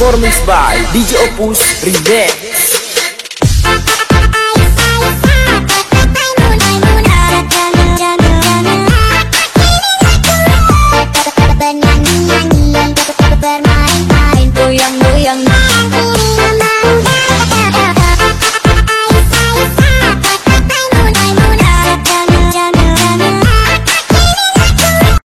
performance by DJ Opus Remix. yang